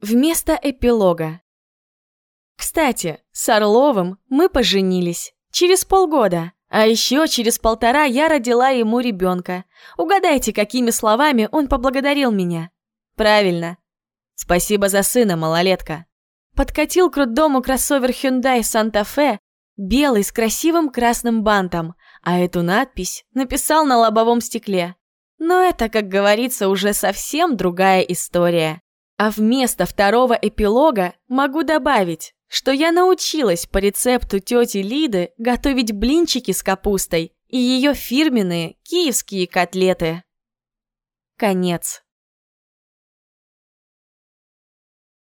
Вместо эпилога. Кстати, с Орловым мы поженились. Через полгода. А еще через полтора я родила ему ребенка. Угадайте, какими словами он поблагодарил меня. Правильно. Спасибо за сына, малолетка. Подкатил к роддому кроссовер Hyundai Santa Fe, белый с красивым красным бантом, а эту надпись написал на лобовом стекле. Но это, как говорится, уже совсем другая история. А вместо второго эпилога могу добавить, что я научилась по рецепту тети Лиды готовить блинчики с капустой и ее фирменные киевские котлеты. Конец.